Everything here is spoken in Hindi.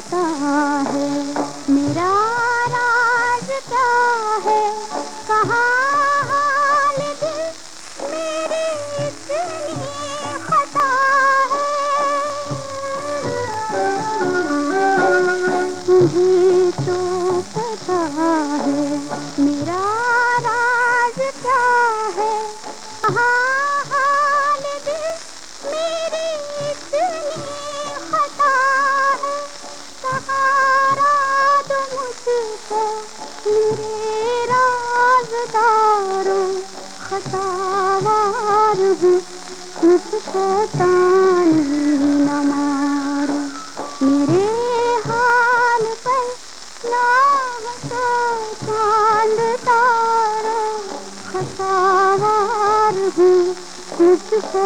पता है। खतावार हूँ मुझको ताने न मारो। मेरे हाल पर ना हंसो चाँद तारो। खतावार हूँ मुझको